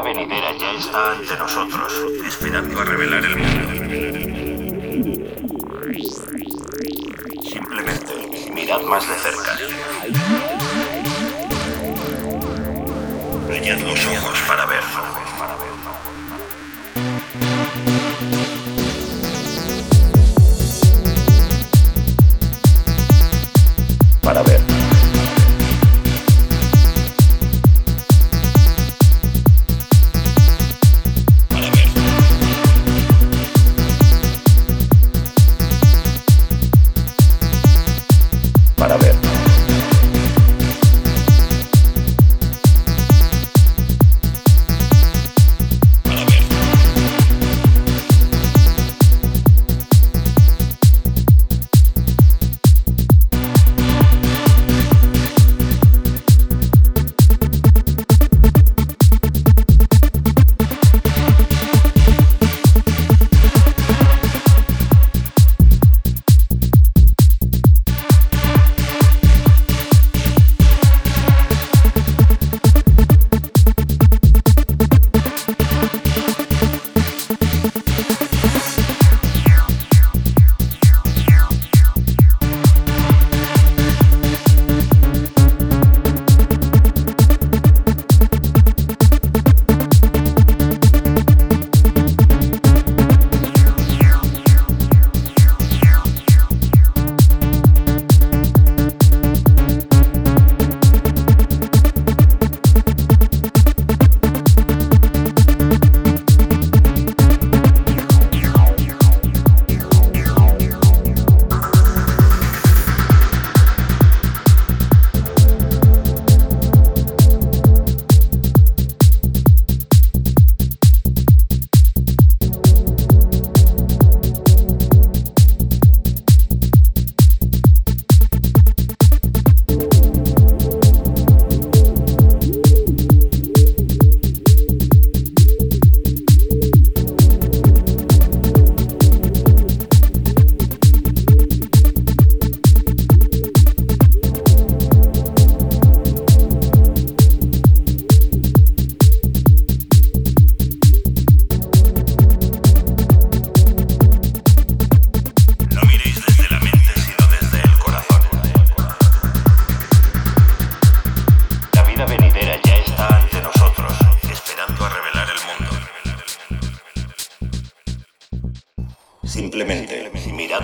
venidera ya está ante nosotros, esperando a revelar el mundo. Simplemente mirad más de cerca. Brillad los ojos para ver. Para ver.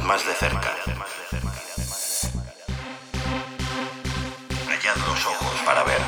Más de cerca. Rayad los ojos para ver.